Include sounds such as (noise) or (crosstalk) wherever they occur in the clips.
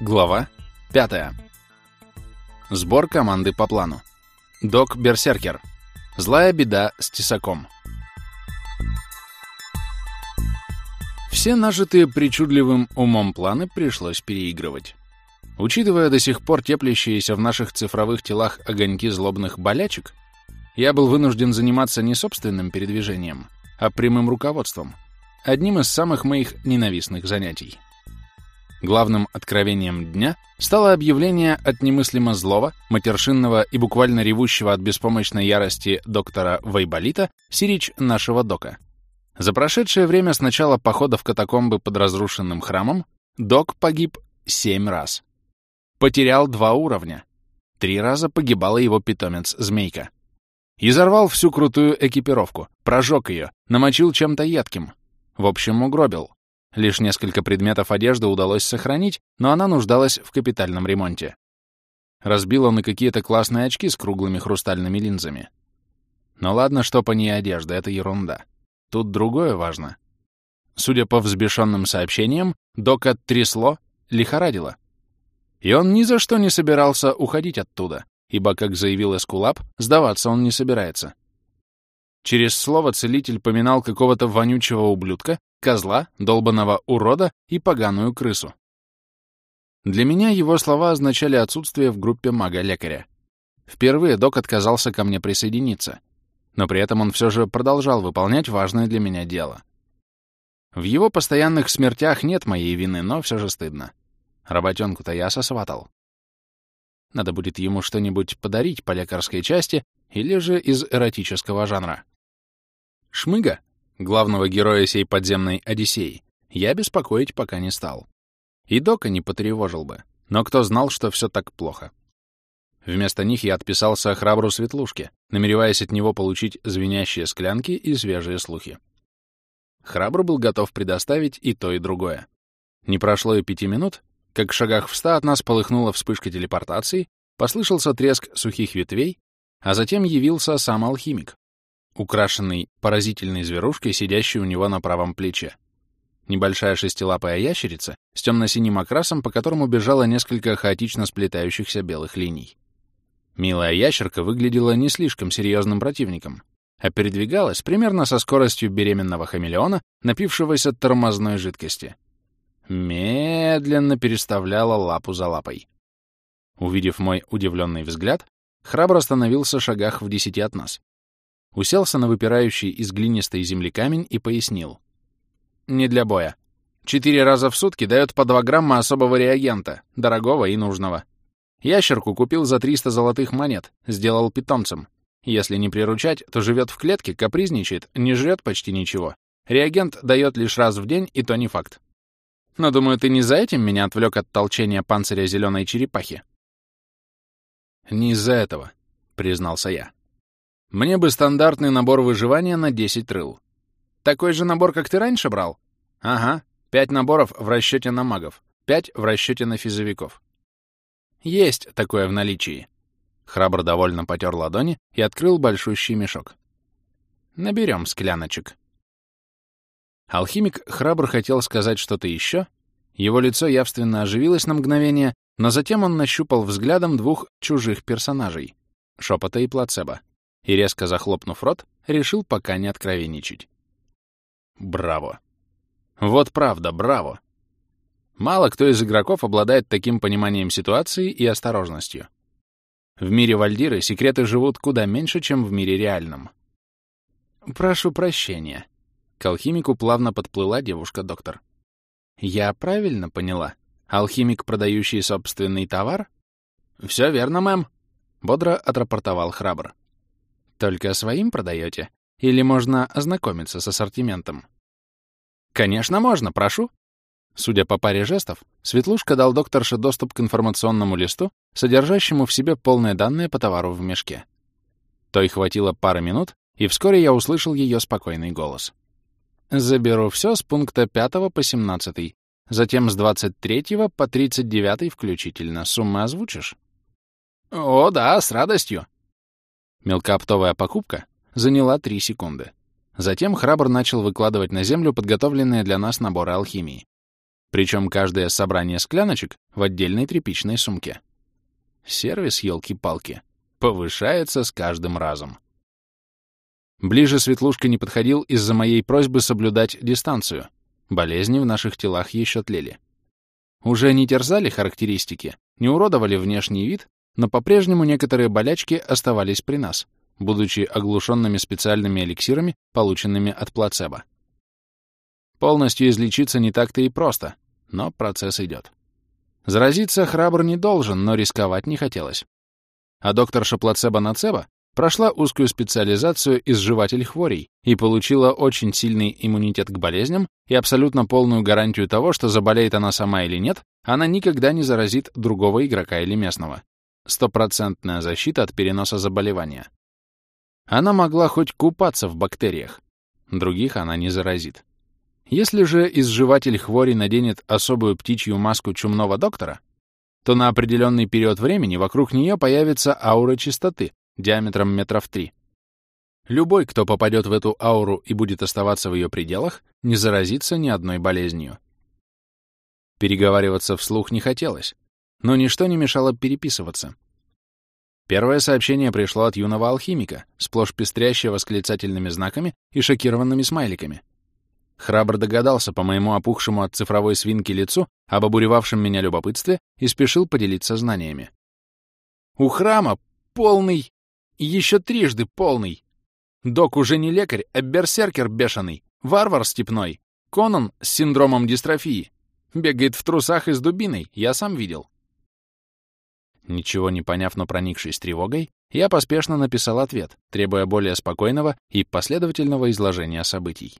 Глава 5. Сбор команды по плану. Док Берсеркер. Злая беда с тесаком. Все нажитые причудливым умом планы пришлось переигрывать. Учитывая до сих пор теплящиеся в наших цифровых телах огоньки злобных болячек, я был вынужден заниматься не собственным передвижением, а прямым руководством, одним из самых моих ненавистных занятий. Главным откровением дня стало объявление от немыслимо злого, матершинного и буквально ревущего от беспомощной ярости доктора Вайболита Сирич нашего дока. За прошедшее время с начала похода в катакомбы под разрушенным храмом док погиб семь раз. Потерял два уровня. Три раза погибала его питомец-змейка. Изорвал всю крутую экипировку, прожег ее, намочил чем-то едким. В общем, угробил. Лишь несколько предметов одежды удалось сохранить, но она нуждалась в капитальном ремонте. Разбил он и какие-то классные очки с круглыми хрустальными линзами. Но ладно, что по ней одежда, это ерунда. Тут другое важно. Судя по взбешенным сообщениям, Дока трясло, лихорадило. И он ни за что не собирался уходить оттуда, ибо, как заявил Эскулап, сдаваться он не собирается. Через слово целитель поминал какого-то вонючего ублюдка, козла, долбанного урода и поганую крысу. Для меня его слова означали отсутствие в группе мага-лекаря. Впервые док отказался ко мне присоединиться, но при этом он все же продолжал выполнять важное для меня дело. В его постоянных смертях нет моей вины, но все же стыдно. Работенку-то я сосватал. Надо будет ему что-нибудь подарить по лекарской части или же из эротического жанра. Шмыга, главного героя сей подземной Одиссеи, я беспокоить пока не стал. И Дока не потревожил бы, но кто знал, что все так плохо. Вместо них я отписался храбру Светлушке, намереваясь от него получить звенящие склянки и свежие слухи. Храбр был готов предоставить и то, и другое. Не прошло и пяти минут, как в шагах в ста от нас полыхнула вспышка телепортации, послышался треск сухих ветвей, а затем явился сам алхимик, украшенный поразительной зверушкой, сидящей у него на правом плече. Небольшая шестилапая ящерица с темно-синим окрасом, по которому бежало несколько хаотично сплетающихся белых линий. Милая ящерка выглядела не слишком серьезным противником, а передвигалась примерно со скоростью беременного хамелеона, напившегося тормозной жидкости. Медленно переставляла лапу за лапой. Увидев мой удивленный взгляд, храбро остановился в шагах в десяти от нас уселся на выпирающий из глинистой земли камень и пояснил. «Не для боя. Четыре раза в сутки дает по два грамма особого реагента, дорогого и нужного. Ящерку купил за 300 золотых монет, сделал питомцем. Если не приручать, то живет в клетке, капризничает, не жрет почти ничего. Реагент дает лишь раз в день, и то не факт. Но, думаю, ты не за этим меня отвлек от толчения панциря зеленой черепахи?» «Не из-за этого», — признался я. Мне бы стандартный набор выживания на 10 рыл. Такой же набор, как ты раньше брал? Ага, пять наборов в расчете на магов, пять в расчете на физовиков. Есть такое в наличии. Храбр довольно потер ладони и открыл большущий мешок. Наберем скляночек. Алхимик храбр хотел сказать что-то еще. Его лицо явственно оживилось на мгновение, но затем он нащупал взглядом двух чужих персонажей — Шепота и Плацебо и, резко захлопнув рот, решил пока не откровенничать. Браво. Вот правда, браво. Мало кто из игроков обладает таким пониманием ситуации и осторожностью. В мире Вальдиры секреты живут куда меньше, чем в мире реальном. «Прошу прощения». К алхимику плавно подплыла девушка-доктор. «Я правильно поняла? Алхимик, продающий собственный товар?» «Все верно, мэм», — бодро отрапортовал храбр. Только своим продаете? Или можно ознакомиться с ассортиментом? Конечно, можно, прошу. Судя по паре жестов, Светлушка дал докторше доступ к информационному листу, содержащему в себе полные данные по товару в мешке. Той хватило пары минут, и вскоре я услышал ее спокойный голос. «Заберу все с пункта 5 по 17, затем с 23 по 39 включительно. Суммы озвучишь?» «О, да, с радостью», Мелкооптовая покупка заняла 3 секунды. Затем храбр начал выкладывать на землю подготовленные для нас наборы алхимии. Причем каждое собрание скляночек в отдельной тряпичной сумке. Сервис, елки-палки, повышается с каждым разом. Ближе Светлушка не подходил из-за моей просьбы соблюдать дистанцию. Болезни в наших телах еще тлели. Уже не терзали характеристики, не уродовали внешний вид, но по-прежнему некоторые болячки оставались при нас, будучи оглушенными специальными эликсирами, полученными от плацебо. Полностью излечиться не так-то и просто, но процесс идет. Заразиться храбр не должен, но рисковать не хотелось. А докторша плацебо-нацебо прошла узкую специализацию изживатель хворей и получила очень сильный иммунитет к болезням и абсолютно полную гарантию того, что заболеет она сама или нет, она никогда не заразит другого игрока или местного. Стопроцентная защита от переноса заболевания. Она могла хоть купаться в бактериях. Других она не заразит. Если же изживатель хвори наденет особую птичью маску чумного доктора, то на определенный период времени вокруг нее появится аура чистоты диаметром метров три. Любой, кто попадет в эту ауру и будет оставаться в ее пределах, не заразится ни одной болезнью. Переговариваться вслух не хотелось, но ничто не мешало переписываться. Первое сообщение пришло от юного алхимика, сплошь пестрящего восклицательными знаками и шокированными смайликами. Храбр догадался по моему опухшему от цифровой свинки лицу об обуревавшем меня любопытстве и спешил поделиться знаниями. «У храма полный... еще трижды полный. Док уже не лекарь, а берсеркер бешеный, варвар степной, Конан с синдромом дистрофии. Бегает в трусах и с дубиной, я сам видел. Ничего не поняв, но проникшись тревогой, я поспешно написал ответ, требуя более спокойного и последовательного изложения событий.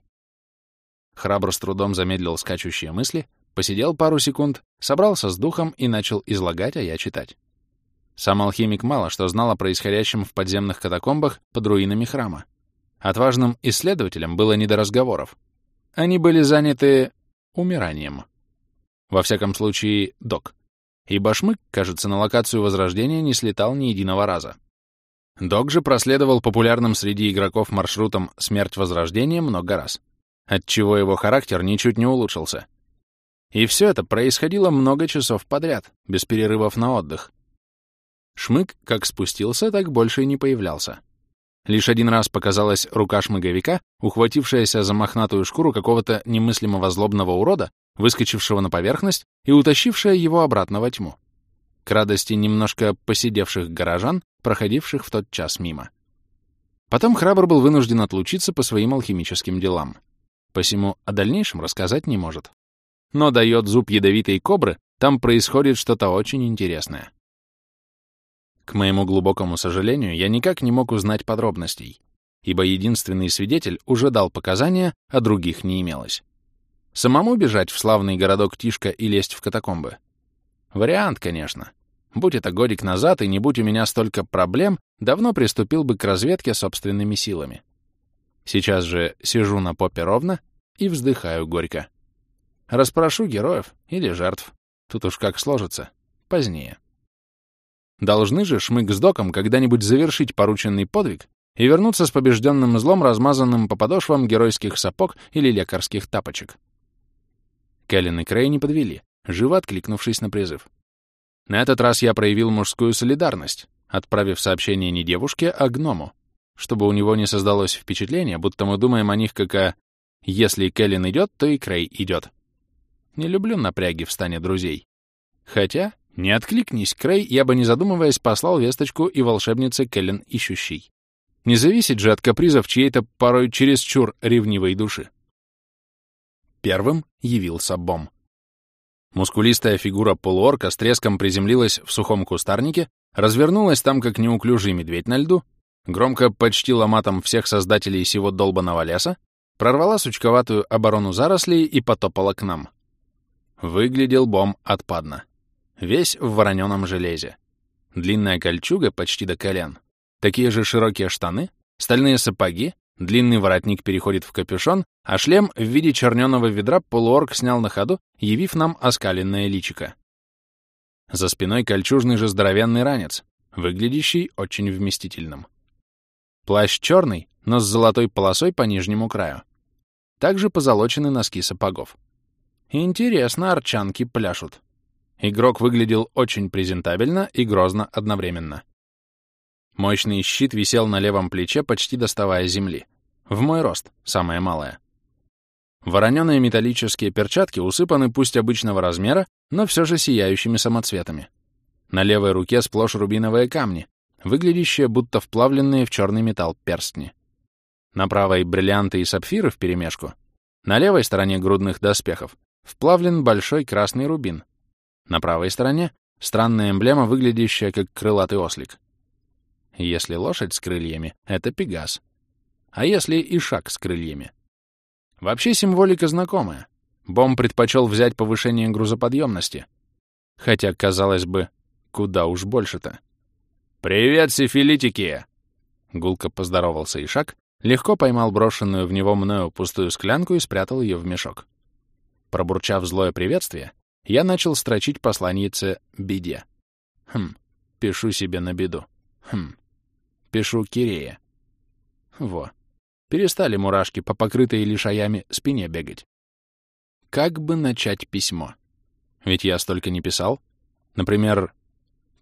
Храбро с трудом замедлил скачущие мысли, посидел пару секунд, собрался с духом и начал излагать, а я читать. Сам алхимик мало что знал о происходящем в подземных катакомбах под руинами храма. Отважным исследователям было не до разговоров. Они были заняты умиранием. Во всяком случае, док. И Башмык, кажется, на локацию Возрождения не слетал ни единого раза. Док же проследовал популярным среди игроков маршрутом «Смерть Возрождения» много раз, отчего его характер ничуть не улучшился. И все это происходило много часов подряд, без перерывов на отдых. Шмык как спустился, так больше и не появлялся. Лишь один раз показалась рука шмыговика, ухватившаяся за мохнатую шкуру какого-то немыслимого злобного урода, выскочившего на поверхность и утащившая его обратно во тьму. К радости немножко посидевших горожан, проходивших в тот час мимо. Потом храбр был вынужден отлучиться по своим алхимическим делам. Посему о дальнейшем рассказать не может. Но дает зуб ядовитой кобры, там происходит что-то очень интересное. К моему глубокому сожалению, я никак не мог узнать подробностей, ибо единственный свидетель уже дал показания, а других не имелось. Самому бежать в славный городок Тишка и лезть в катакомбы? Вариант, конечно. Будь это годик назад, и не будь у меня столько проблем, давно приступил бы к разведке собственными силами. Сейчас же сижу на попе ровно и вздыхаю горько. Распрошу героев или жертв. Тут уж как сложится. Позднее. Должны же Шмык с Доком когда-нибудь завершить порученный подвиг и вернуться с побежденным злом, размазанным по подошвам геройских сапог или лекарских тапочек. Кэлен и Крей не подвели, живо откликнувшись на призыв. На этот раз я проявил мужскую солидарность, отправив сообщение не девушке, а гному, чтобы у него не создалось впечатление, будто мы думаем о них как о «если Кэлен идет, то и Крей идет». Не люблю напряги в стане друзей. Хотя, не откликнись, Крей, я бы, не задумываясь, послал весточку и волшебнице Кэлен ищущей. Не зависит же от капризов чьей-то порой чересчур ревнивой души. Первым явился Бом. Мускулистая фигура полуорка с треском приземлилась в сухом кустарнике, развернулась там, как неуклюжий медведь на льду, громко почтила матом всех создателей сего долбанного леса, прорвала сучковатую оборону зарослей и потопала к нам. Выглядел Бом отпадно. Весь в вороненом железе. Длинная кольчуга почти до колен, такие же широкие штаны, стальные сапоги, Длинный воротник переходит в капюшон, а шлем в виде черненого ведра полуорг снял на ходу, явив нам оскаленное личико. За спиной кольчужный же здоровенный ранец, выглядящий очень вместительным. Плащ черный, но с золотой полосой по нижнему краю. Также позолочены носки сапогов. Интересно, арчанки пляшут. Игрок выглядел очень презентабельно и грозно одновременно. Мощный щит висел на левом плече, почти доставая земли. В мой рост, самое малое. Вороненые металлические перчатки усыпаны пусть обычного размера, но все же сияющими самоцветами. На левой руке сплошь рубиновые камни, выглядящие будто вплавленные в черный металл перстни. На правой бриллианты и сапфиры вперемешку. На левой стороне грудных доспехов вплавлен большой красный рубин. На правой стороне странная эмблема, выглядящая как крылатый ослик. Если лошадь с крыльями — это пегас. А если ишак с крыльями? Вообще символика знакомая. Бом предпочел взять повышение грузоподъемности. Хотя, казалось бы, куда уж больше-то. «Привет, сифилитики!» Гулко поздоровался Ишак, легко поймал брошенную в него мною пустую склянку и спрятал ее в мешок. Пробурчав злое приветствие, я начал строчить посланнице «Беде». Хм, пишу себе на беду. Хм, пишу Кирея. Во, перестали мурашки по покрытой лишаями спине бегать. Как бы начать письмо? Ведь я столько не писал. Например,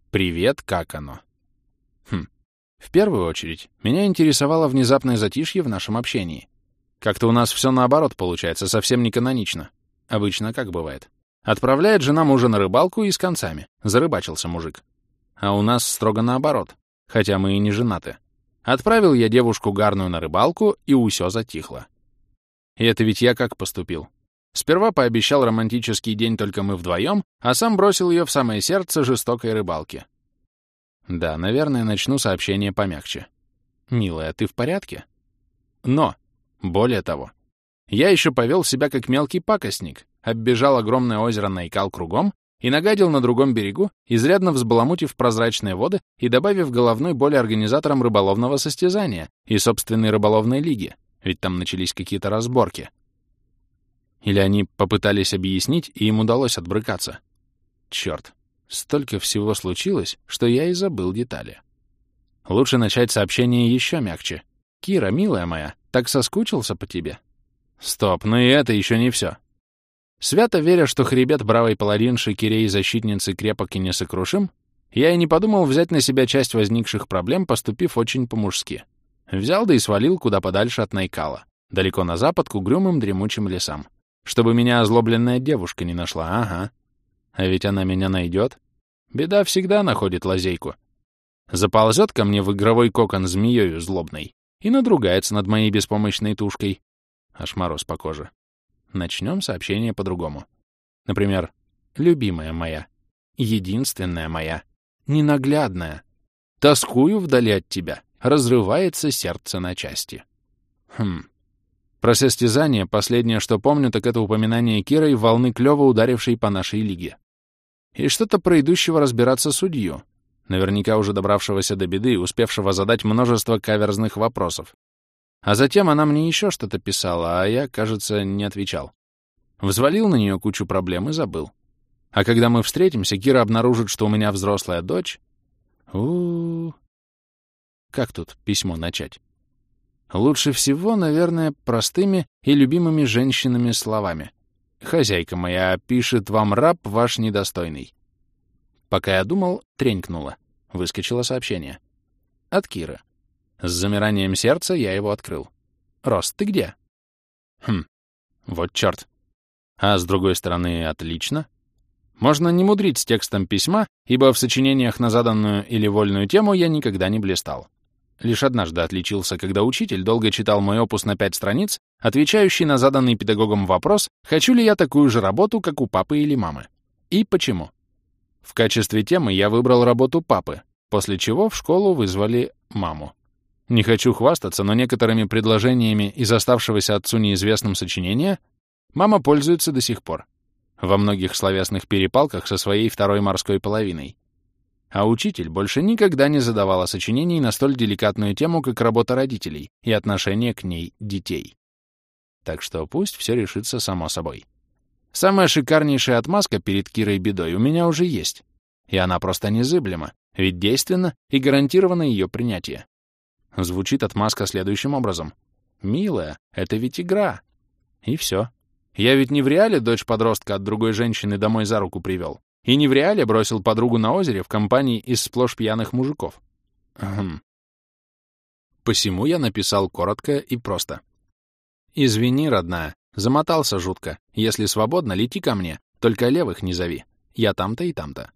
«Привет, как оно?» Хм, в первую очередь, меня интересовало внезапное затишье в нашем общении. Как-то у нас все наоборот получается, совсем не канонично. Обычно как бывает. Отправляет жена мужа на рыбалку и с концами. Зарыбачился мужик. А у нас строго наоборот, хотя мы и не женаты. Отправил я девушку гарную на рыбалку, и усё затихло. И это ведь я как поступил? Сперва пообещал романтический день только мы вдвоем, а сам бросил ее в самое сердце жестокой рыбалки. Да, наверное, начну сообщение помягче. «Милая, ты в порядке?» Но, более того, я еще повел себя как мелкий пакостник, оббежал огромное озеро Найкал кругом и нагадил на другом берегу, изрядно взбаламутив прозрачные воды и добавив головной боли организаторам рыболовного состязания и собственной рыболовной лиги, ведь там начались какие-то разборки. Или они попытались объяснить, и им удалось отбрыкаться. Черт, столько всего случилось, что я и забыл детали. Лучше начать сообщение еще мягче. «Кира, милая моя, так соскучился по тебе?» Стоп, ну и это еще не все. Свято веря, что хребет бравой паладинши Кирей защитницы крепок и несокрушим, я и не подумал взять на себя часть возникших проблем, поступив очень по-мужски. Взял да и свалил куда подальше от Найкала, далеко на запад к угрюмым дремучим лесам. Чтобы меня озлобленная девушка не нашла, ага. А ведь она меня найдет. Беда всегда находит лазейку. Заползет ко мне в игровой кокон змеёю злобной и надругается над моей беспомощной тушкой, Аж мороз по коже. Начнем сообщение по-другому. Например, «Любимая моя», «Единственная моя», «Ненаглядная», «Тоскую вдали от тебя», «Разрывается сердце на части». Хм. Про состязание последнее, что помню, так это упоминание Кирой волны клёва, ударившей по нашей лиге. И что-то про идущего разбираться судью, наверняка уже добравшегося до беды и успевшего задать множество каверзных вопросов. А затем она мне еще что-то писала, а я, кажется, не отвечал. Взвалил на нее кучу проблем и забыл. А когда мы встретимся, Кира обнаружит, что у меня взрослая дочь. у у, -у. Как тут письмо начать? Лучше всего, наверное, простыми и любимыми женщинами словами. «Хозяйка моя, пишет вам раб ваш недостойный». Пока я думал, тренькнуло. Выскочило сообщение. От Киры. С замиранием сердца я его открыл. «Рост, ты где?» «Хм, вот чёрт. А с другой стороны, отлично. Можно не мудрить с текстом письма, ибо в сочинениях на заданную или вольную тему я никогда не блистал. Лишь однажды отличился, когда учитель долго читал мой опус на пять страниц, отвечающий на заданный педагогом вопрос, хочу ли я такую же работу, как у папы или мамы. И почему. В качестве темы я выбрал работу папы, после чего в школу вызвали маму. Не хочу хвастаться, но некоторыми предложениями из оставшегося отцу неизвестным сочинения мама пользуется до сих пор. Во многих словесных перепалках со своей второй морской половиной. А учитель больше никогда не задавала сочинений на столь деликатную тему, как работа родителей и отношение к ней детей. Так что пусть все решится само собой. Самая шикарнейшая отмазка перед Кирой бедой у меня уже есть. И она просто незыблема, ведь действенно и гарантировано ее принятие. Звучит отмазка следующим образом. «Милая, это ведь игра». И все. Я ведь не в реале дочь подростка от другой женщины домой за руку привел. И не в реале бросил подругу на озере в компании из сплошь пьяных мужиков. Хм. Посему я написал коротко и просто. «Извини, родная, замотался жутко. Если свободно, лети ко мне, только левых не зови. Я там-то и там-то».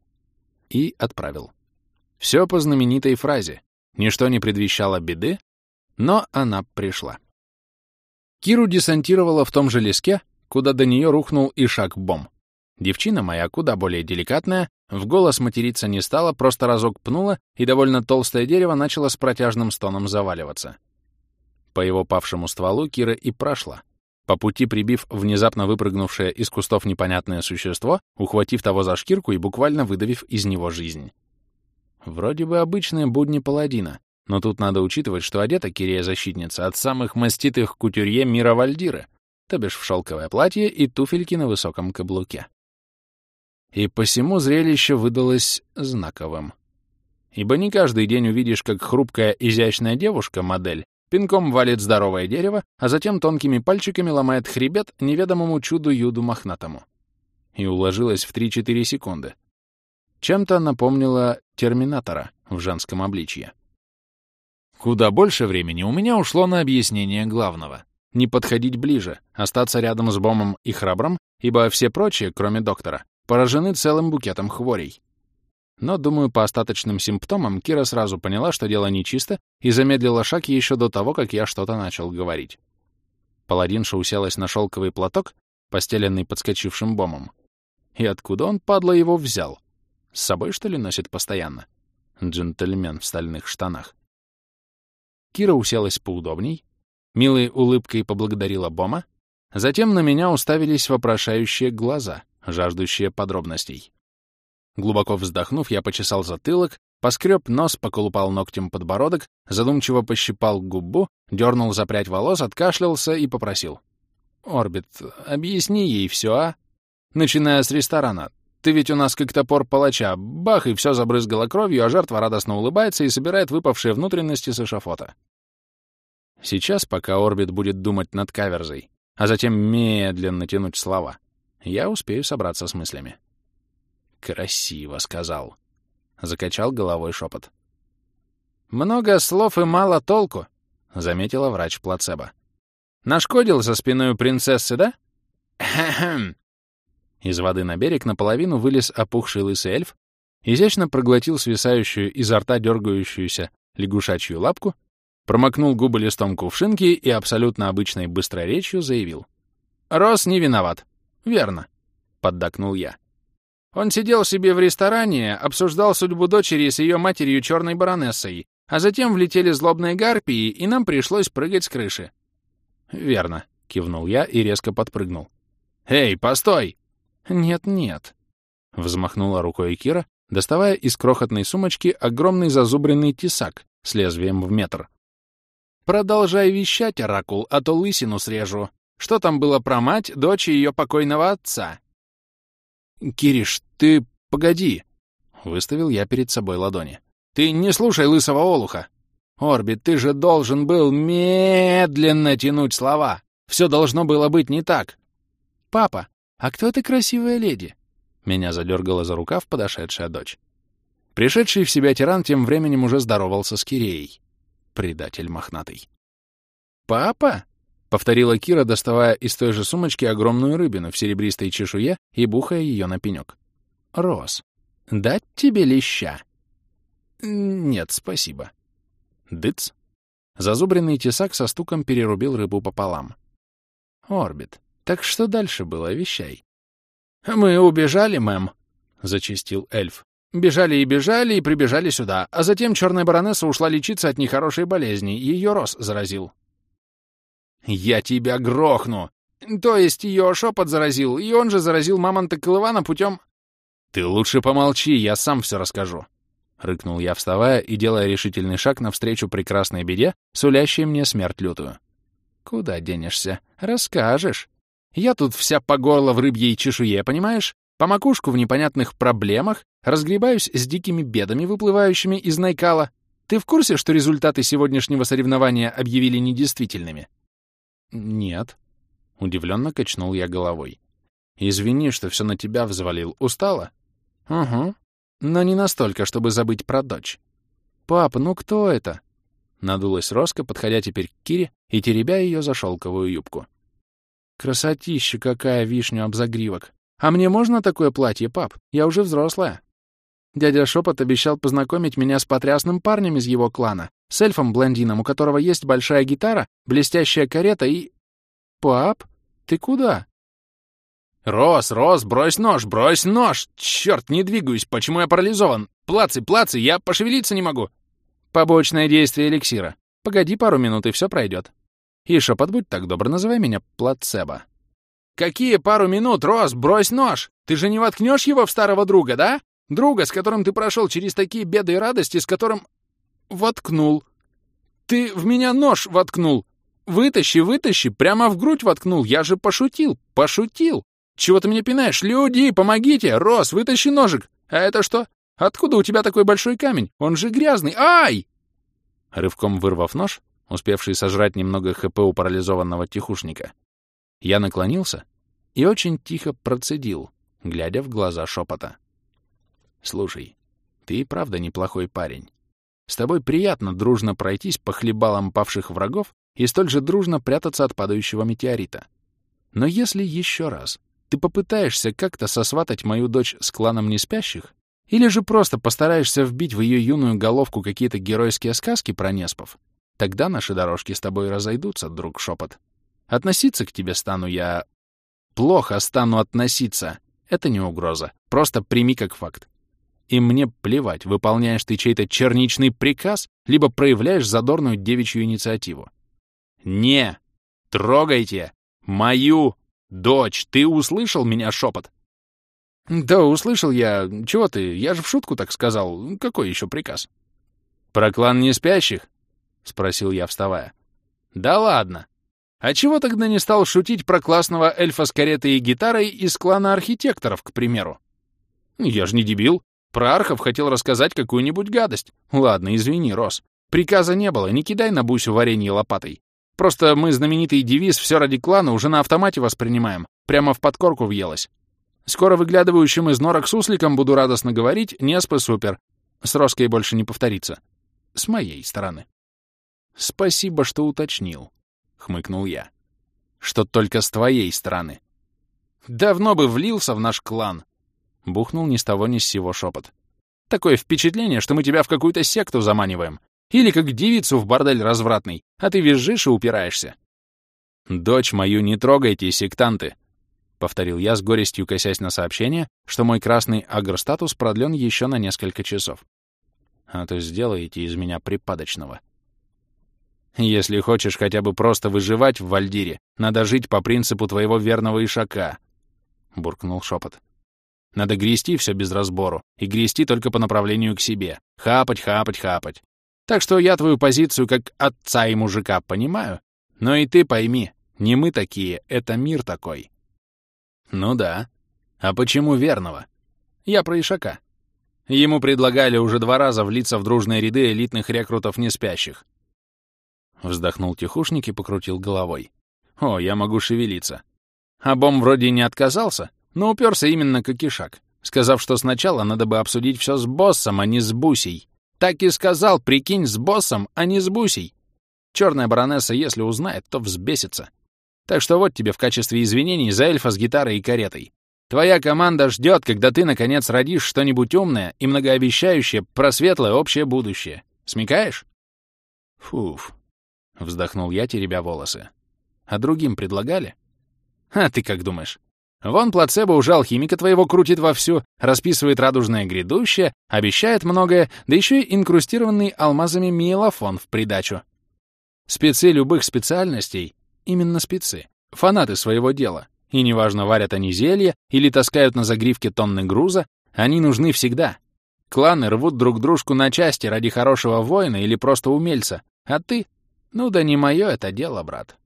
И отправил. Все по знаменитой фразе. Ничто не предвещало беды, но она пришла. Киру десантировала в том же леске, куда до нее рухнул Ишак Бом. Девчина моя, куда более деликатная, в голос материться не стала, просто разок пнула, и довольно толстое дерево начало с протяжным стоном заваливаться. По его павшему стволу Кира и прошла, по пути прибив внезапно выпрыгнувшее из кустов непонятное существо, ухватив того за шкирку и буквально выдавив из него жизнь. Вроде бы обычные будни паладина, но тут надо учитывать, что одета Кирея-защитница от самых маститых кутюрье мира Вальдиры, то бишь в шелковое платье и туфельки на высоком каблуке. И посему зрелище выдалось знаковым. Ибо не каждый день увидишь, как хрупкая, изящная девушка-модель пинком валит здоровое дерево, а затем тонкими пальчиками ломает хребет неведомому чуду-юду мохнатому. И уложилась в 3-4 секунды. Чем-то напомнила Терминатора в женском обличье. Куда больше времени у меня ушло на объяснение главного. Не подходить ближе, остаться рядом с Бомом и Храбром, ибо все прочие, кроме доктора, поражены целым букетом хворей. Но, думаю, по остаточным симптомам Кира сразу поняла, что дело нечисто, и замедлила шаг еще до того, как я что-то начал говорить. Паладинша уселась на шелковый платок, постеленный подскочившим бомом. И откуда он, падла, его взял? С собой, что ли, носит постоянно? Джентльмен в стальных штанах. Кира уселась поудобней, милой улыбкой поблагодарила Бома, затем на меня уставились вопрошающие глаза, жаждущие подробностей. Глубоко вздохнув, я почесал затылок, поскреб нос, поколупал ногтем подбородок, задумчиво пощипал губу, дернул за прядь волос, откашлялся и попросил. «Орбит, объясни ей все, а? Начиная с ресторана. Ты ведь у нас как топор палача. Бах, и все забрызгало кровью, а жертва радостно улыбается и собирает выпавшие внутренности с эшафота. Сейчас, пока Орбит будет думать над каверзой, а затем медленно тянуть слова, я успею собраться с мыслями. «Красиво», — сказал. Закачал головой шепот. «Много слов и мало толку», — заметила врач плацебо. «Нашкодил со спиной принцессы, да?» «Хм-хм», из воды на берег наполовину вылез опухший лысый эльф, изящно проглотил свисающую изо рта дергающуюся лягушачью лапку, промокнул губы листом кувшинки и абсолютно обычной быстрой речью заявил. «Рос не виноват». «Верно», — поддакнул я. Он сидел себе в ресторане, обсуждал судьбу дочери с ее матерью черной баронессой, а затем влетели злобные гарпии, и нам пришлось прыгать с крыши. «Верно», — кивнул я и резко подпрыгнул. «Эй, постой!» «Нет-нет», — взмахнула рукой Кира, доставая из крохотной сумочки огромный зазубренный тесак с лезвием в метр. «Продолжай вещать, Оракул, а то лысину срежу. Что там было про мать, дочь и ее покойного отца?» «Кириш, ты погоди!» — выставил я перед собой ладони. «Ты не слушай лысого олуха! Орбит, ты же должен был медленно тянуть слова! Все должно было быть не так!» «Папа, «А кто эта красивая леди?» Меня задергала за рукав подошедшая дочь. Пришедший в себя тиран тем временем уже здоровался с Киреей. Предатель мохнатый. «Папа?» — повторила Кира, доставая из той же сумочки огромную рыбину в серебристой чешуе и бухая ее на пенек. «Рос, дать тебе леща?» «Нет, спасибо». «Дыц?» Зазубренный тесак со стуком перерубил рыбу пополам. «Орбит, так что дальше было, вещай. «Мы убежали, мэм», — зачистил эльф. «Бежали и бежали, и прибежали сюда, а затем черная баронесса ушла лечиться от нехорошей болезни, ее Рос заразил». «Я тебя грохну!» «То есть ее шепот заразил, и он же заразил мамонта Колывана путем...» «Ты лучше помолчи, я сам все расскажу», — рыкнул я, вставая и делая решительный шаг навстречу прекрасной беде, сулящей мне смерть лютую. «Куда денешься? Расскажешь!» Я тут вся по горло в рыбьей чешуе, понимаешь? По макушку в непонятных проблемах, разгребаюсь с дикими бедами, выплывающими из Найкала. Ты в курсе, что результаты сегодняшнего соревнования объявили недействительными? Нет. Удивленно качнул я головой. Извини, что все на тебя взвалил. Устала? Угу. Но не настолько, чтобы забыть про дочь. Пап, ну кто это? Надулась Роска, подходя теперь к Кире и теребя ее за шелковую юбку. Красотища какая вишню об загривок. А мне можно такое платье, пап? Я уже взрослая. Дядя Шепот обещал познакомить меня с потрясным парнем из его клана, с эльфом-блондином, у которого есть большая гитара, блестящая карета и... Пап, ты куда? «Рос, Рос, брось нож, брось нож! Черт, не двигаюсь, почему я парализован? Плацы, плацы, я пошевелиться не могу!» «Побочное действие эликсира. Погоди пару минут, и все пройдет. И, шепот, будь так добр, называй меня плацебо». «Какие пару минут, Рос, брось нож! Ты же не воткнешь его в старого друга, да? Друга, с которым ты прошел через такие беды и радости, с которым...» «Воткнул. Ты в меня нож воткнул. Вытащи, вытащи, прямо в грудь воткнул. Я же пошутил, пошутил. «Чего ты меня пинаешь? Люди, помогите! Рос, вытащи ножик! А это что? Откуда у тебя такой большой камень? Он же грязный! Ай!» Рывком вырвав нож, успевший сожрать немного ХП у парализованного тихушника, я наклонился и очень тихо процедил, глядя в глаза шепота. «Слушай, ты и правда неплохой парень. С тобой приятно дружно пройтись по хлебалам павших врагов и столь же дружно прятаться от падающего метеорита. Но если еще раз ты попытаешься как-то сосватать мою дочь с кланом неспящих? Или же просто постараешься вбить в ее юную головку какие-то геройские сказки про неспов? Тогда наши дорожки с тобой разойдутся, друг шепот. Относиться к тебе стану я... Плохо стану относиться. Это не угроза. Просто прими как факт. И мне плевать, выполняешь ты чей-то черничный приказ, либо проявляешь задорную девичью инициативу. Не трогайте мою «Дочь, ты услышал меня шепот?» «Да, услышал я. Чего ты? Я же в шутку так сказал. Какой еще приказ?» «Про клан неспящих?» — спросил я, вставая. «Да ладно. А чего тогда не стал шутить про классного эльфа с каретой и гитарой из клана архитекторов, к примеру? Я же не дебил. Про архов хотел рассказать какую-нибудь гадость. Ладно, извини, Рос. Приказа не было, не кидай на бусю варенье лопатой. Просто мы знаменитый девиз «Все ради клана» уже на автомате воспринимаем. Прямо в подкорку въелось. Скоро выглядывающим из норок сусликом буду радостно говорить «Неспы супер». С Роской больше не повторится. С моей стороны. «Спасибо, что уточнил», — хмыкнул я. «Что только с твоей стороны». «Давно бы влился в наш клан», — бухнул ни с того ни с сего шепот. «Такое впечатление, что мы тебя в какую-то секту заманиваем. Или как девицу в бордель развратный, а ты визжишь и упираешься. «Дочь мою не трогайте, сектанты!» — повторил я с горестью, косясь на сообщение, что мой красный агростатус продлен еще на несколько часов. А то сделаете из меня припадочного. Если хочешь хотя бы просто выживать в Вальдире, надо жить по принципу твоего верного ишака, — буркнул шепот. Надо грести все без разбору, и грести только по направлению к себе. Хапать, хапать, хапать. Так что я твою позицию как отца и мужика понимаю, но и ты пойми, не мы такие, это мир такой. Ну да. А почему верного? Я про Ишака. Ему предлагали уже два раза влиться в дружные ряды элитных рекрутов неспящих. Вздохнул тихушник и покрутил головой. О, я могу шевелиться. А бом вроде не отказался, но уперся именно как Ишак, сказав, что сначала надо бы обсудить все с боссом, а не с Бусей. Так и сказал, прикинь, с боссом, а не с бусей. Черная баронесса, если узнает, то взбесится. Так что вот тебе в качестве извинений за эльфа с гитарой и каретой. Твоя команда ждет, когда ты, наконец, родишь что-нибудь умное и многообещающее про светлое общее будущее. Смекаешь? Фуф. Вздохнул я, теребя волосы. А другим предлагали? А ты как думаешь? Вон плацебо уже алхимика твоего крутит вовсю, расписывает радужное грядущее, обещает многое, да еще и инкрустированный алмазами миелофон в придачу. Спецы любых специальностей, именно спецы, фанаты своего дела. И неважно, варят они зелье или таскают на загривке тонны груза, они нужны всегда. Кланы рвут друг дружку на части ради хорошего воина или просто умельца. А ты? Ну да не мое это дело, брат.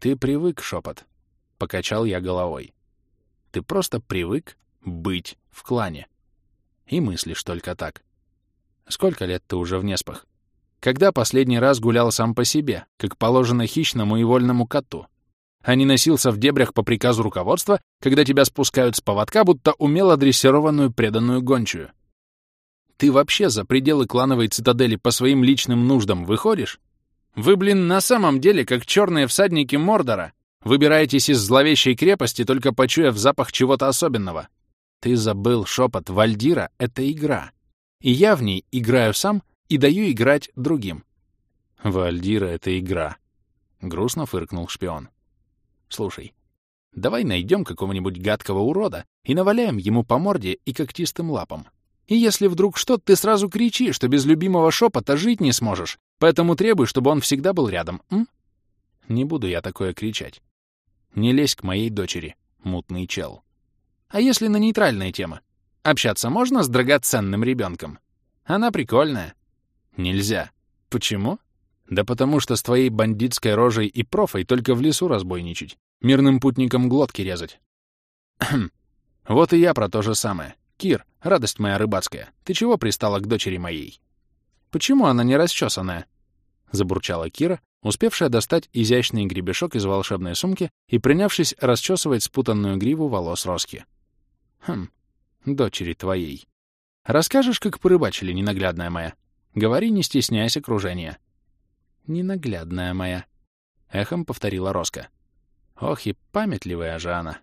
Ты привык, шепот. Покачал я головой. Ты просто привык быть в клане. И мыслишь только так. Сколько лет ты уже в Неспах? Когда последний раз гулял сам по себе, как положено хищному и вольному коту? а не носился в дебрях по приказу руководства, когда тебя спускают с поводка, будто умело дрессированную преданную гончую. Ты вообще за пределы клановой цитадели по своим личным нуждам выходишь? Вы, блин, на самом деле, как черные всадники Мордора, выбираетесь из зловещей крепости, только почуяв запах чего-то особенного. Ты забыл шепот Вальдира — это игра. И я в ней играю сам и даю играть другим. Вальдира — это игра. Грустно фыркнул шпион. Слушай, давай найдем какого-нибудь гадкого урода и наваляем ему по морде и когтистым лапам. И если вдруг что, ты сразу кричи, что без любимого шепота жить не сможешь, поэтому требуй, чтобы он всегда был рядом, м? Не буду я такое кричать. Не лезь к моей дочери, мутный чел. А если на нейтральные темы? Общаться можно с драгоценным ребенком? Она прикольная. Нельзя. Почему? Да потому что с твоей бандитской рожей и профой только в лесу разбойничать, мирным путникам глотки резать. (clears throat) вот и я про то же самое. Кир, радость моя рыбацкая, ты чего пристала к дочери моей? Почему она не расчесанная? Забурчала Кира, успевшая достать изящный гребешок из волшебной сумки и принявшись расчесывать спутанную гриву волос Роски. Хм, дочери твоей. Расскажешь, как порыбачили, ненаглядная моя? Говори, не стесняясь окружения. Ненаглядная моя. Эхом повторила Роска. Ох и памятливая же она.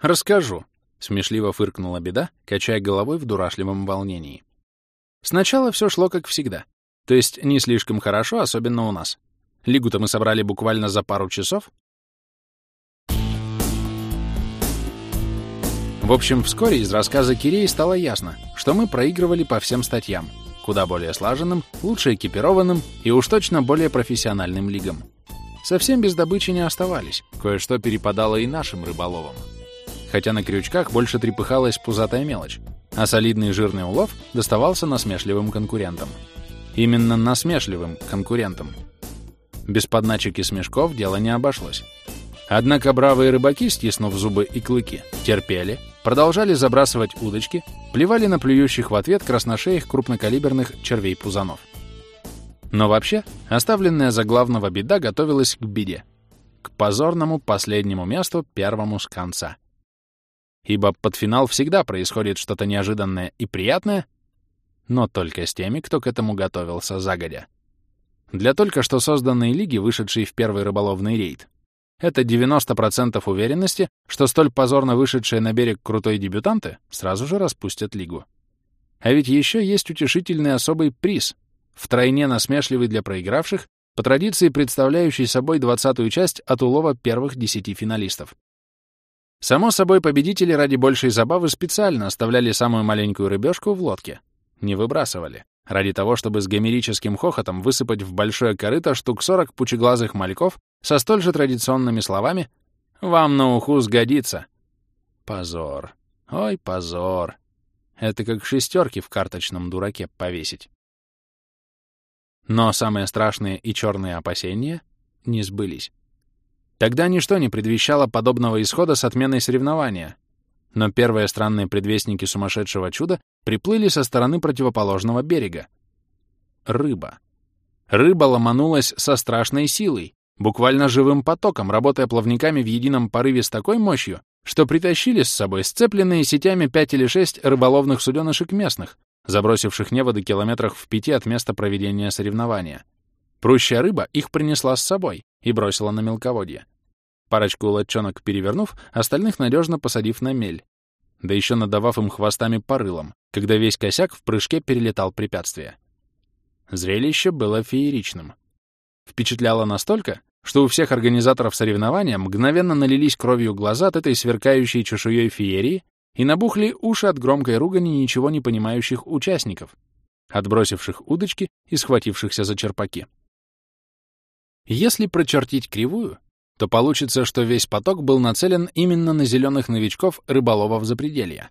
Расскажу, Смешливо фыркнула беда, качая головой в дурашливом волнении. Сначала все шло как всегда. То есть не слишком хорошо, особенно у нас. Лигу-то мы собрали буквально за пару часов. В общем, вскоре из рассказа Кирей стало ясно, что мы проигрывали по всем статьям, куда более слаженным, лучше экипированным и уж точно более профессиональным лигам. Совсем без добычи не оставались, кое-что перепадало и нашим рыболовам хотя на крючках больше трепыхалась пузатая мелочь, а солидный жирный улов доставался насмешливым конкурентам. Именно насмешливым конкурентам. Без подначек и смешков дело не обошлось. Однако бравые рыбаки, стиснув зубы и клыки, терпели, продолжали забрасывать удочки, плевали на плюющих в ответ красношеих крупнокалиберных червей-пузанов. Но вообще, оставленная за главного беда готовилась к беде. К позорному последнему месту первому с конца ибо под финал всегда происходит что-то неожиданное и приятное, но только с теми, кто к этому готовился загодя. Для только что созданной лиги, вышедшей в первый рыболовный рейд, это 90% уверенности, что столь позорно вышедшие на берег крутой дебютанты сразу же распустят лигу. А ведь еще есть утешительный особый приз, втройне насмешливый для проигравших, по традиции представляющий собой двадцатую часть от улова первых десяти финалистов. Само собой, победители ради большей забавы специально оставляли самую маленькую рыбешку в лодке. Не выбрасывали. Ради того, чтобы с гомерическим хохотом высыпать в большое корыто штук сорок пучеглазых мальков со столь же традиционными словами «Вам на уху сгодится». Позор. Ой, позор. Это как шестерки в карточном дураке повесить. Но самые страшные и черные опасения не сбылись. Тогда ничто не предвещало подобного исхода с отменой соревнования. Но первые странные предвестники сумасшедшего чуда приплыли со стороны противоположного берега. Рыба. Рыба ломанулась со страшной силой, буквально живым потоком, работая плавниками в едином порыве с такой мощью, что притащили с собой сцепленные сетями пять или шесть рыболовных суденышек местных, забросивших неводы километрах в пяти от места проведения соревнования. Прущая рыба их принесла с собой и бросила на мелководье. Парочку лодчонок перевернув, остальных надежно посадив на мель, да еще надавав им хвостами по рылам, когда весь косяк в прыжке перелетал препятствие. Зрелище было фееричным. Впечатляло настолько, что у всех организаторов соревнования мгновенно налились кровью глаза от этой сверкающей чешуей феерии и набухли уши от громкой ругани ничего не понимающих участников, отбросивших удочки и схватившихся за черпаки. Если прочертить кривую, то получится, что весь поток был нацелен именно на зеленых новичков рыболовов запределья.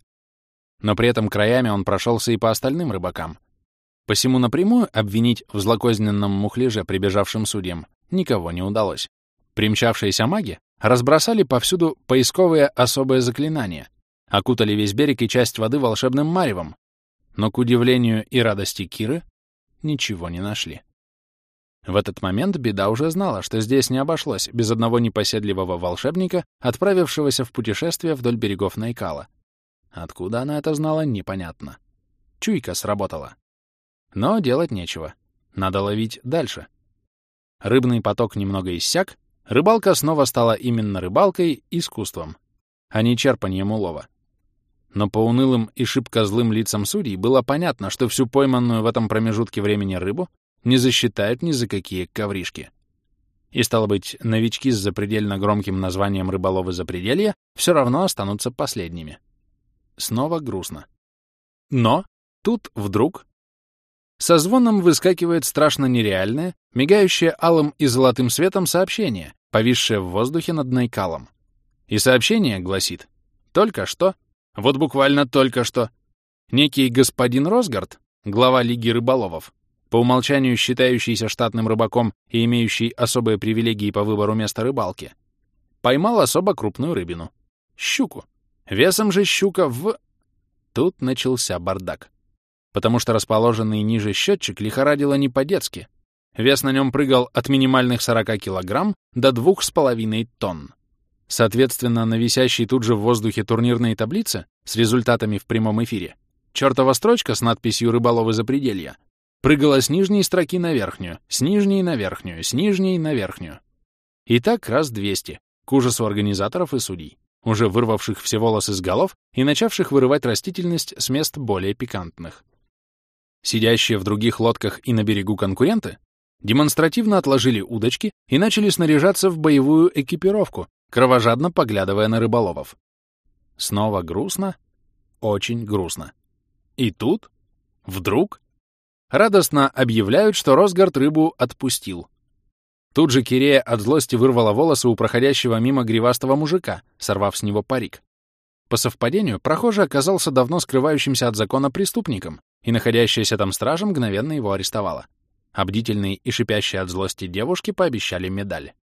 Но при этом краями он прошелся и по остальным рыбакам. Посему напрямую обвинить в злокозненном мухляже прибежавшим судьям никого не удалось. Примчавшиеся маги разбросали повсюду поисковые особые заклинания, окутали весь берег и часть воды волшебным маревом, но, к удивлению и радости Киры, ничего не нашли. В этот момент беда уже знала, что здесь не обошлось без одного непоседливого волшебника, отправившегося в путешествие вдоль берегов Найкала. Откуда она это знала, непонятно. Чуйка сработала. Но делать нечего. Надо ловить дальше. Рыбный поток немного иссяк, рыбалка снова стала именно рыбалкой, искусством, а не черпанием улова. Но по унылым и шибко злым лицам судей было понятно, что всю пойманную в этом промежутке времени рыбу не засчитают ни за какие ковришки. И, стало быть, новички с запредельно громким названием рыболовы запределья все равно останутся последними. Снова грустно. Но тут вдруг со звоном выскакивает страшно нереальное, мигающее алым и золотым светом сообщение, повисшее в воздухе над Найкалом. И сообщение гласит «Только что, вот буквально только что, некий господин Росгард, глава Лиги рыболовов, по умолчанию считающийся штатным рыбаком и имеющий особые привилегии по выбору места рыбалки, поймал особо крупную рыбину — щуку. Весом же щука в... Тут начался бардак. Потому что расположенный ниже счетчик лихорадило не по-детски. Вес на нем прыгал от минимальных 40 килограмм до 2,5 тонн. Соответственно, на висящей тут же в воздухе турнирной таблице с результатами в прямом эфире чертова строчка с надписью «Рыболовы запределья» Прыгала с нижней строки на верхнюю, с нижней на верхнюю, с нижней на верхнюю. И так раз 200, к ужасу организаторов и судей, уже вырвавших все волосы с голов и начавших вырывать растительность с мест более пикантных. Сидящие в других лодках и на берегу конкуренты демонстративно отложили удочки и начали снаряжаться в боевую экипировку, кровожадно поглядывая на рыболовов. Снова грустно, очень грустно. И тут, вдруг, радостно объявляют, что Росгард рыбу отпустил. Тут же Кирея от злости вырвала волосы у проходящего мимо гривастого мужика, сорвав с него парик. По совпадению, прохожий оказался давно скрывающимся от закона преступником, и находящаяся там стража мгновенно его арестовала. А бдительные и шипящие от злости девушки пообещали медаль.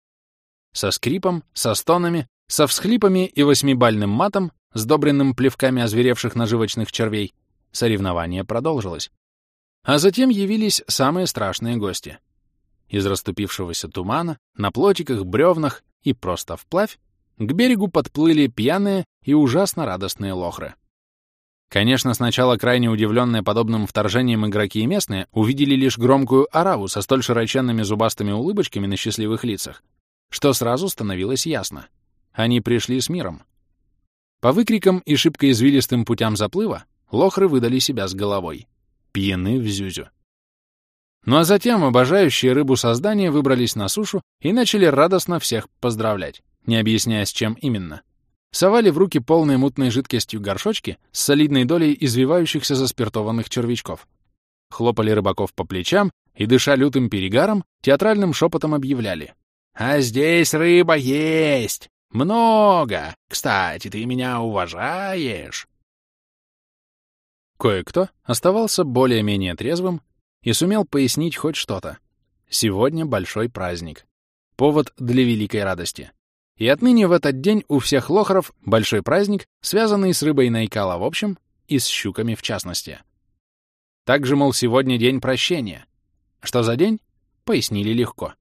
Со скрипом, со стонами, со всхлипами и восьмибальным матом, сдобренным плевками озверевших наживочных червей, соревнование продолжилось. А затем явились самые страшные гости. Из расступившегося тумана, на плотиках, бревнах и просто вплавь к берегу подплыли пьяные и ужасно радостные лохры. Конечно, сначала крайне удивленные подобным вторжением игроки и местные увидели лишь громкую ораву со столь широченными зубастыми улыбочками на счастливых лицах, что сразу становилось ясно. Они пришли с миром. По выкрикам и шибко извилистым путям заплыва лохры выдали себя с головой пьяны в зюзю. Ну а затем обожающие рыбу создания выбрались на сушу и начали радостно всех поздравлять, не объясняя, с чем именно. Совали в руки полные мутной жидкостью горшочки с солидной долей извивающихся заспиртованных червячков. Хлопали рыбаков по плечам и, дыша лютым перегаром, театральным шепотом объявляли. «А здесь рыба есть! Много! Кстати, ты меня уважаешь!» Кое-кто оставался более-менее трезвым и сумел пояснить хоть что-то. Сегодня большой праздник. Повод для великой радости. И отныне в этот день у всех лохаров большой праздник, связанный с рыбой Найкала в общем и с щуками в частности. Также, мол, сегодня день прощения. Что за день? Пояснили легко.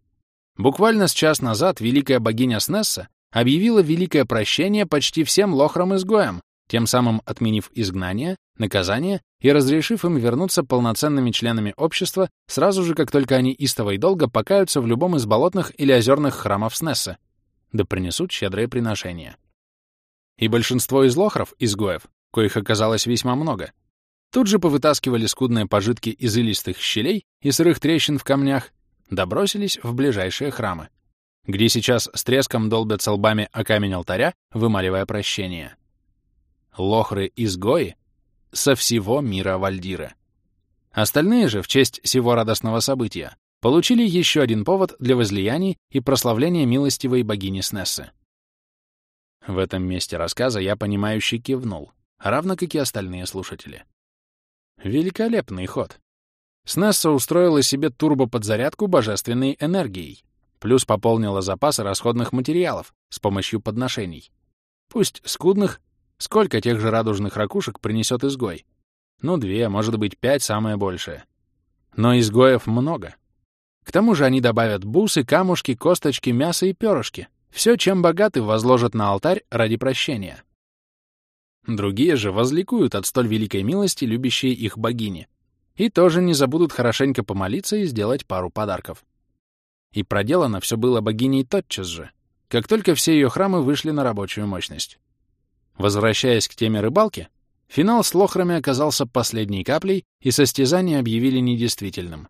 Буквально с час назад великая богиня Снесса объявила великое прощение почти всем лохрам-изгоям, тем самым отменив изгнание, наказание и разрешив им вернуться полноценными членами общества сразу же, как только они истово и долго покаются в любом из болотных или озерных храмов Снесса, да принесут щедрые приношения. И большинство из лохров, изгоев, коих оказалось весьма много, тут же повытаскивали скудные пожитки из илистых щелей и сырых трещин в камнях, да бросились в ближайшие храмы, где сейчас с треском долбятся лбами о камень алтаря, вымаливая прощение лохры-изгои со всего мира Вальдира. Остальные же, в честь сего радостного события, получили еще один повод для возлияний и прославления милостивой богини Снессы. В этом месте рассказа я понимающе кивнул, равно как и остальные слушатели. Великолепный ход. Снесса устроила себе турбоподзарядку божественной энергией, плюс пополнила запасы расходных материалов с помощью подношений. Пусть скудных, Сколько тех же радужных ракушек принесет изгой? Ну, две, может быть, пять самое большее. Но изгоев много. К тому же они добавят бусы, камушки, косточки, мясо и перышки. Все, чем богаты, возложат на алтарь ради прощения. Другие же возликуют от столь великой милости любящие их богини. И тоже не забудут хорошенько помолиться и сделать пару подарков. И проделано все было богиней тотчас же, как только все ее храмы вышли на рабочую мощность. Возвращаясь к теме рыбалки, финал с лохрами оказался последней каплей, и состязание объявили недействительным.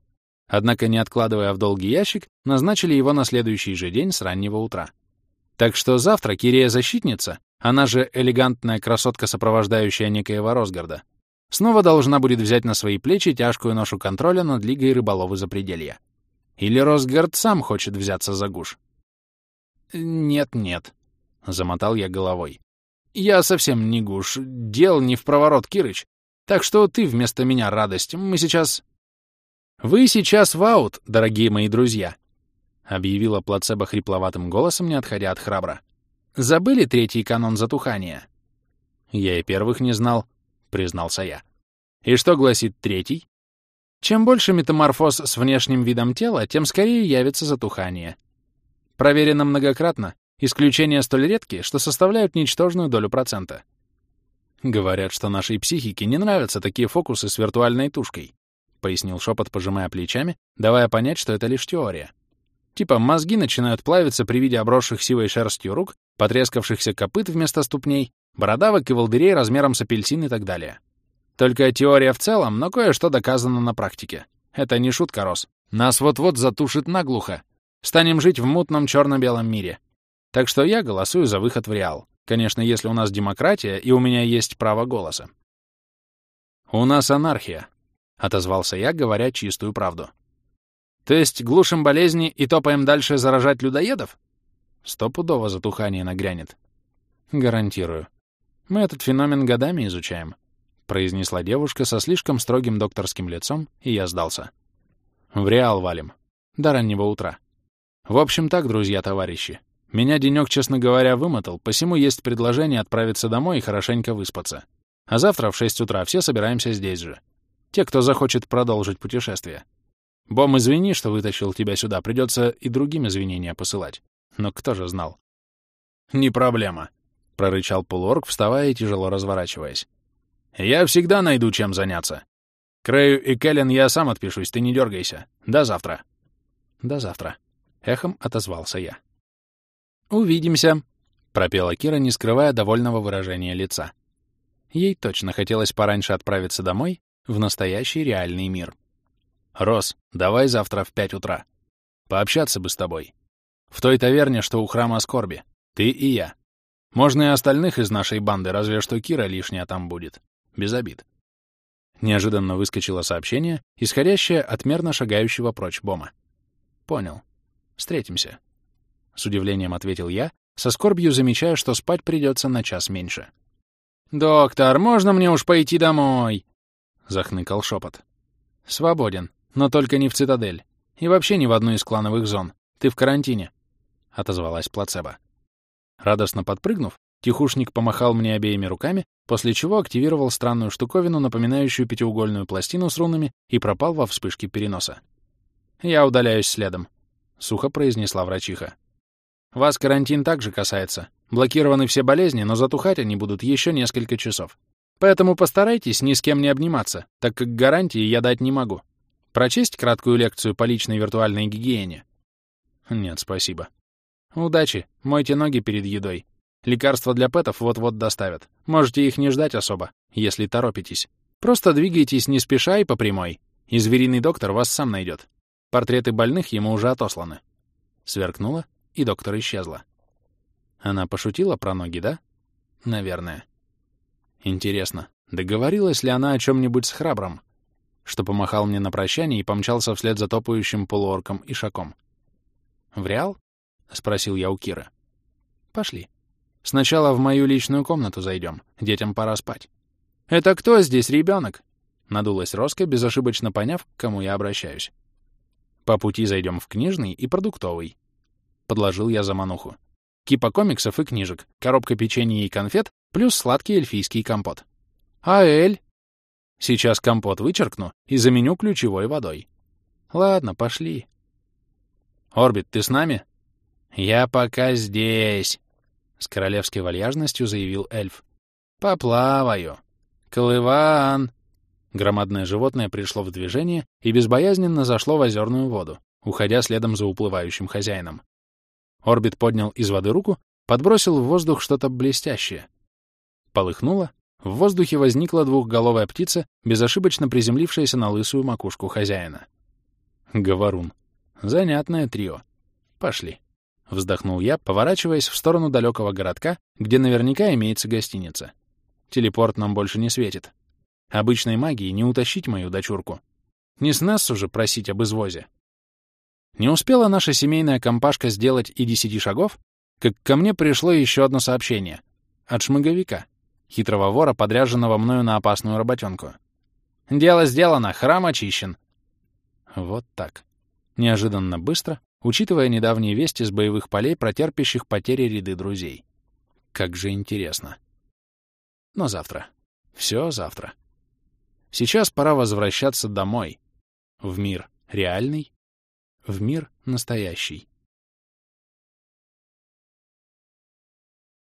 Однако, не откладывая в долгий ящик, назначили его на следующий же день с раннего утра. Так что завтра Кирея-защитница, она же элегантная красотка, сопровождающая некоего Росгарда, снова должна будет взять на свои плечи тяжкую ношу контроля над Лигой рыболовы запределья. Или Росгард сам хочет взяться за гуш? «Нет-нет», — замотал я головой. «Я совсем не гуш, дел не в проворот, Кирыч. Так что ты вместо меня радость. Мы сейчас...» «Вы сейчас в аут, дорогие мои друзья», — объявила плацебо хрипловатым голосом, не отходя от храбра. «Забыли третий канон затухания?» «Я и первых не знал», — признался я. «И что гласит третий?» «Чем больше метаморфоз с внешним видом тела, тем скорее явится затухание. Проверено многократно, исключения столь редкие, что составляют ничтожную долю процента. Говорят, что нашей психике не нравятся такие фокусы с виртуальной тушкой, пояснил шепот, пожимая плечами, давая понять, что это лишь теория. Типа мозги начинают плавиться при виде обросших сивой шерстью рук, потрескавшихся копыт вместо ступней, бородавок и волдырей размером с апельсин и так далее. Только теория в целом, но кое-что доказано на практике. Это не шутка, Рос. Нас вот-вот затушит наглухо, Станем жить в мутном черно-белом мире. Так что я голосую за выход в Реал. Конечно, если у нас демократия и у меня есть право голоса. «У нас анархия», — отозвался я, говоря чистую правду. «То есть глушим болезни и топаем дальше заражать людоедов?» Стопудово затухание нагрянет. Гарантирую. Мы этот феномен годами изучаем, — произнесла девушка со слишком строгим докторским лицом, и я сдался. В Реал валим. До раннего утра. В общем так, друзья-товарищи. Меня денёк, честно говоря, вымотал, посему есть предложение отправиться домой и хорошенько выспаться. А завтра в 6 утра все собираемся здесь же. Те, кто захочет продолжить путешествие. Бом, извини, что вытащил тебя сюда, придется и другим извинения посылать. Но кто же знал? «Не проблема», — прорычал полуорг, вставая и тяжело разворачиваясь. «Я всегда найду чем заняться. Крэю и Кэлен я сам отпишусь, ты не дергайся. До завтра». «До завтра», Эхом отозвался я. «Увидимся», — пропела Кира, не скрывая довольного выражения лица. Ей точно хотелось пораньше отправиться домой, в настоящий реальный мир. «Рос, давай завтра в пять утра. Пообщаться бы с тобой. В той таверне, что у храма Скорби. Ты и я. Можно и остальных из нашей банды, разве что Кира лишняя там будет. Без обид». Неожиданно выскочило сообщение, исходящее от мерно шагающего прочь Бома. «Понял. Встретимся. С удивлением ответил я, со скорбью замечая, что спать придется на час меньше. «Доктор, можно мне уж пойти домой?» — захныкал шепот. «Свободен, но только не в цитадель. И вообще не в одну из клановых зон. Ты в карантине», — отозвалась плацебо. Радостно подпрыгнув, тихушник помахал мне обеими руками, после чего активировал странную штуковину, напоминающую пятиугольную пластину с рунами, и пропал во вспышке переноса. Я удаляюсь следом. — сухо произнесла врачиха. «Вас карантин также касается. Блокированы все болезни, но затухать они будут еще несколько часов. Поэтому постарайтесь ни с кем не обниматься, так как гарантии я дать не могу. Прочесть краткую лекцию по личной виртуальной гигиене?» «Нет, спасибо». «Удачи. Мойте ноги перед едой. Лекарства для пэтов вот-вот доставят. Можете их не ждать особо, если торопитесь. Просто двигайтесь не спеша и по прямой, и звериный доктор вас сам найдет. Портреты больных ему уже отосланы. Сверкнула, и доктор исчезла. Она пошутила про ноги, да? Наверное. Интересно, договорилась ли она о чем-нибудь с храбром, что помахал мне на прощание и помчался вслед за топающим полуорком и шаком? «В Реал?» — спросил я у Киры. «Пошли. Сначала в мою личную комнату зайдем. Детям пора спать». «Это кто здесь ребенок?» — надулась Роска, безошибочно поняв, к кому я обращаюсь. По пути зайдем в книжный и продуктовый. Подложил я замануху. Кипа комиксов и книжек, коробка печенья и конфет, плюс сладкий эльфийский компот. А Эль? Сейчас компот вычеркну и заменю ключевой водой. Ладно, пошли. «Орбит, ты с нами?» «Я пока здесь», — с королевской вальяжностью заявил эльф. «Поплаваю. Колыван!» Громадное животное пришло в движение и безбоязненно зашло в озерную воду, уходя следом за уплывающим хозяином. Орбит поднял из воды руку, подбросил в воздух что-то блестящее. Полыхнуло, в воздухе возникла двухголовая птица, безошибочно приземлившаяся на лысую макушку хозяина. Говорун. Занятное трио. Пошли. Вздохнул я, поворачиваясь в сторону далекого городка, где наверняка имеется гостиница. Телепорт нам больше не светит. Обычной магии не утащить мою дочурку. Не с нас уже просить об извозе. Не успела наша семейная компашка сделать и десяти шагов, как ко мне пришло еще одно сообщение. От шмыговика, хитрого вора, подряженного мною на опасную работенку. «Дело сделано, храм очищен». Вот так. Неожиданно быстро, учитывая недавние вести с боевых полей, протерпящих потери ряды друзей. Как же интересно. Но завтра. Все завтра. Сейчас пора возвращаться домой. В мир реальный, в мир настоящий.